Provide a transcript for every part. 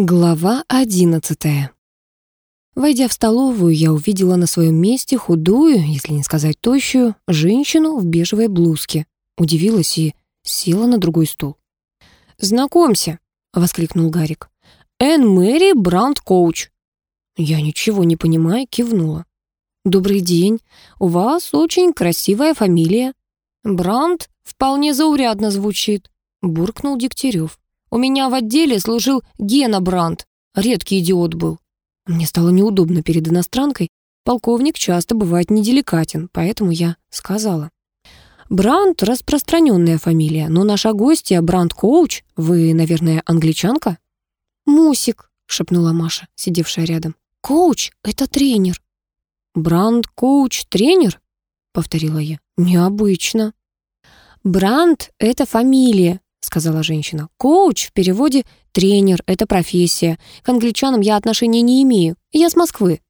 Глава одиннадцатая. Войдя в столовую, я увидела на своем месте худую, если не сказать тощую, женщину в бежевой блузке. Удивилась и села на другой стул. «Знакомься», — воскликнул Гарик. «Энн Мэри Брандт Коуч». Я ничего не понимая, кивнула. «Добрый день. У вас очень красивая фамилия». «Брандт вполне заурядно звучит», — буркнул Дегтярев. У меня в отделе служил Гена Брандт. Редкий идиот был. Мне стало неудобно перед иностранкой. Полковник часто бывает неделикатен, поэтому я сказала. Брандт — распространенная фамилия, но наша гостья Брандт Коуч, вы, наверное, англичанка? Мусик, шепнула Маша, сидевшая рядом. Коуч — это тренер. Брандт Коуч — тренер? Повторила я. Необычно. Брандт — это фамилия, — сказала женщина. «Коуч в переводе тренер, это профессия. К англичанам я отношения не имею. Я с Москвы».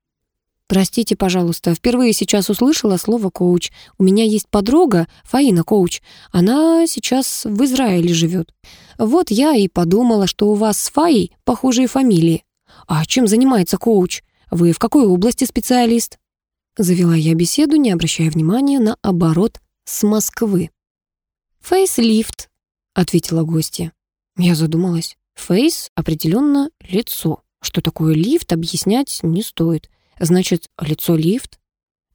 «Простите, пожалуйста, впервые сейчас услышала слово «коуч». У меня есть подруга, Фаина Коуч. Она сейчас в Израиле живет. Вот я и подумала, что у вас с Фаей похожие фамилии. А чем занимается коуч? Вы в какой области специалист?» Завела я беседу, не обращая внимания на оборот «с Москвы». «Фейслифт», ответила гостья. Я задумалась. Фейс определенно лицо. Что такое лифт, объяснять не стоит. Значит, лицо-лифт?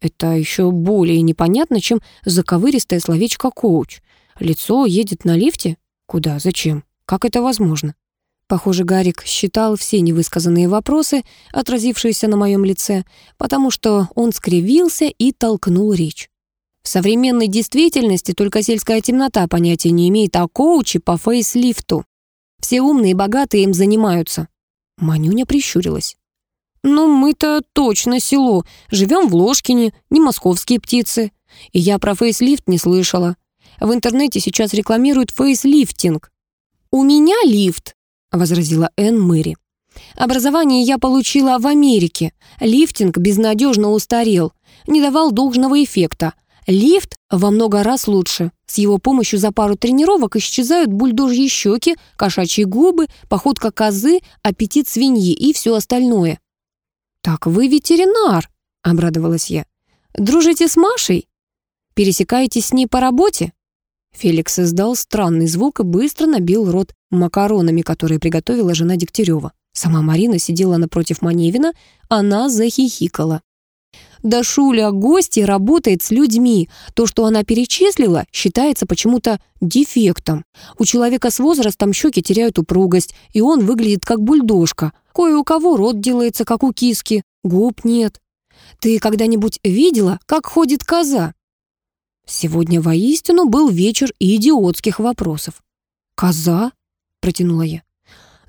Это еще более непонятно, чем заковыристое словечко «коуч». Лицо едет на лифте? Куда? Зачем? Как это возможно? Похоже, Гарик считал все невысказанные вопросы, отразившиеся на моем лице, потому что он скривился и толкнул речь. В современной действительности только сельская темнота понятия не имеет о коуче по фейслифту. Все умные и богатые им занимаются. Манюня прищурилась. «Ну, мы-то точно село. Живем в Ложкине, не московские птицы. И я про фейслифт не слышала. В интернете сейчас рекламируют фейслифтинг». «У меня лифт», — возразила Энн Мэри. «Образование я получила в Америке. Лифтинг безнадежно устарел, не давал должного эффекта. Лифт во много раз лучше. С его помощью за пару тренировок исчезают бульдожьи щеки, кошачьи губы, походка козы, аппетит свиньи и все остальное. «Так вы ветеринар», — обрадовалась я. «Дружите с Машей? Пересекаетесь с ней по работе?» Феликс издал странный звук и быстро набил рот макаронами, которые приготовила жена Дегтярева. Сама Марина сидела напротив Маневина, она захихикала. Да Шуля гости работает с людьми. То, что она перечислила, считается почему-то дефектом. У человека с возрастом щеки теряют упругость, и он выглядит как бульдожка. Кое у кого рот делается, как у киски, губ нет. Ты когда-нибудь видела, как ходит коза? Сегодня воистину был вечер идиотских вопросов. «Коза?» — протянула я.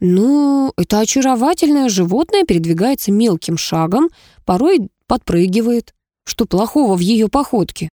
«Ну, это очаровательное животное передвигается мелким шагом, порой подпрыгивает. Что плохого в ее походке?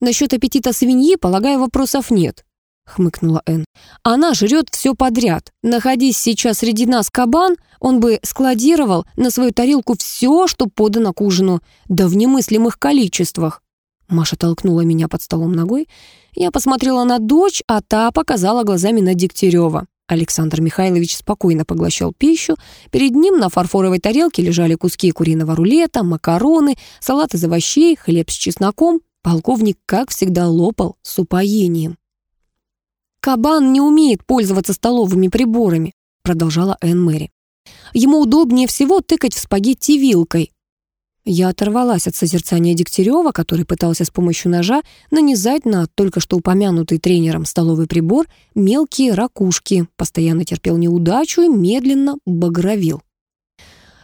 Насчет аппетита свиньи, полагаю, вопросов нет, хмыкнула Энн. Она жрет все подряд. Находись сейчас среди нас кабан, он бы складировал на свою тарелку все, что подано к ужину, да в немыслимых количествах. Маша толкнула меня под столом ногой. Я посмотрела на дочь, а та показала глазами на Дегтярева. Александр Михайлович спокойно поглощал пищу. Перед ним на фарфоровой тарелке лежали куски куриного рулета, макароны, салат из овощей, хлеб с чесноком. Полковник, как всегда, лопал с упоением. «Кабан не умеет пользоваться столовыми приборами», продолжала Энн Мэри. «Ему удобнее всего тыкать в спагетти вилкой, я оторвалась от созерцания Дегтярева, который пытался с помощью ножа нанизать на только что упомянутый тренером столовый прибор мелкие ракушки, постоянно терпел неудачу и медленно багровил.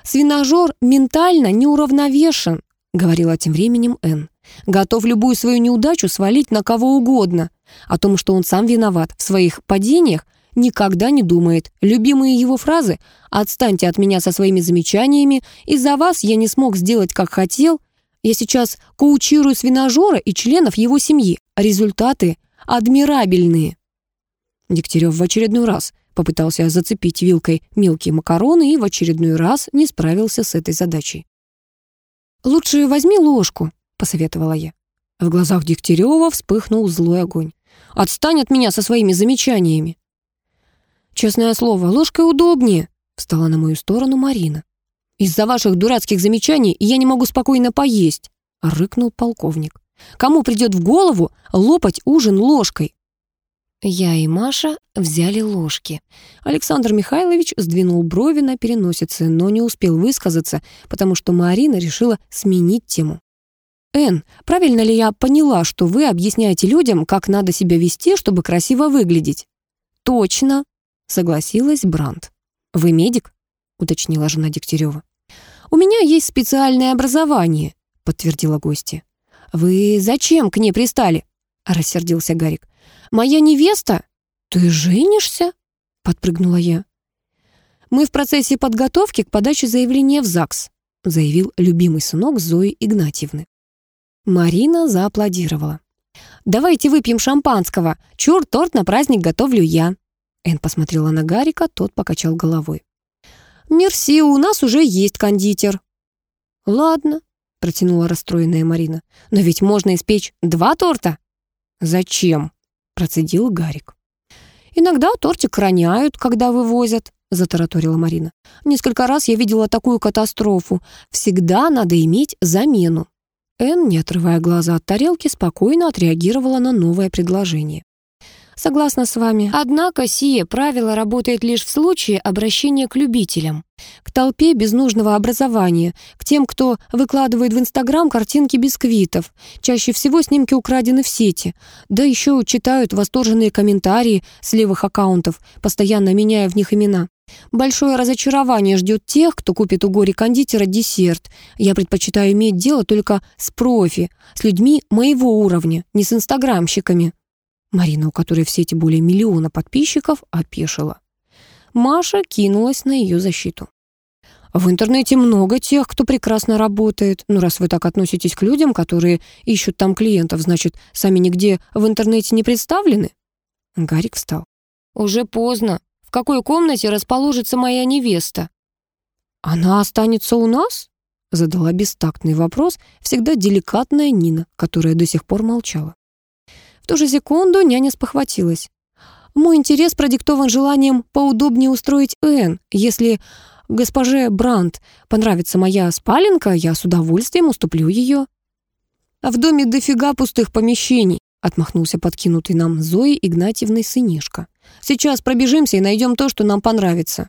«Свиножор ментально неуравновешен», — говорила тем временем Энн. «Готов любую свою неудачу свалить на кого угодно. О том, что он сам виноват в своих падениях, никогда не думает. Любимые его фразы «Отстаньте от меня со своими замечаниями», «Из-за вас я не смог сделать, как хотел», «Я сейчас коучирую свиножора и членов его семьи. Результаты адмирабельные». Дегтярев в очередной раз попытался зацепить вилкой мелкие макароны и в очередной раз не справился с этой задачей. «Лучше возьми ложку», — посоветовала я. В глазах Дегтярева вспыхнул злой огонь. «Отстань от меня со своими замечаниями». «Честное слово, ложкой удобнее», — Встала на мою сторону Марина. «Из-за ваших дурацких замечаний я не могу спокойно поесть», — рыкнул полковник. «Кому придет в голову лопать ужин ложкой?» Я и Маша взяли ложки. Александр Михайлович сдвинул брови на переносице, но не успел высказаться, потому что Марина решила сменить тему. «Энн, правильно ли я поняла, что вы объясняете людям, как надо себя вести, чтобы красиво выглядеть?» «Точно», — согласилась Брандт. «Вы медик?» — уточнила жена Дегтярева. «У меня есть специальное образование», — подтвердила гостья. «Вы зачем к ней пристали?» — рассердился Гарик. «Моя невеста? Ты женишься?» — подпрыгнула я. «Мы в процессе подготовки к подаче заявления в ЗАГС», — заявил любимый сынок Зои Игнатьевны. Марина зааплодировала. «Давайте выпьем шампанского. Чур, торт на праздник готовлю я». Эн посмотрела на Гарика, тот покачал головой. «Мерси, у нас уже есть кондитер». «Ладно», — протянула расстроенная Марина. «Но ведь можно испечь два торта». «Зачем?» процедил Гарик. «Иногда тортик роняют, когда вывозят», — затараторила Марина. «Несколько раз я видела такую катастрофу. Всегда надо иметь замену». Энн, не отрывая глаза от тарелки, спокойно отреагировала на новое предложение. Согласна с вами. Однако сие правило работает лишь в случае обращения к любителям, к толпе без нужного образования, к тем, кто выкладывает в Инстаграм картинки бисквитов. Чаще всего снимки украдены в сети. Да еще читают восторженные комментарии с левых аккаунтов, постоянно меняя в них имена. Большое разочарование ждет тех, кто купит у горе-кондитера десерт. Я предпочитаю иметь дело только с профи, с людьми моего уровня, не с инстаграмщиками. Марина, у которой в сети более миллиона подписчиков, опешила. Маша кинулась на ее защиту. В интернете много тех, кто прекрасно работает. Ну, раз вы так относитесь к людям, которые ищут там клиентов, значит, сами нигде в интернете не представлены? Гарик встал. Уже поздно. В какой комнате расположится моя невеста? Она останется у нас? Задала бестактный вопрос всегда деликатная Нина, которая до сих пор молчала ту же секунду няня спохватилась. Мой интерес продиктован желанием поудобнее устроить Энн. Если госпоже Брандт понравится моя спаленка, я с удовольствием уступлю ее. А в доме дофига пустых помещений, отмахнулся подкинутый нам Зои Игнатьевной сынишка. Сейчас пробежимся и найдем то, что нам понравится.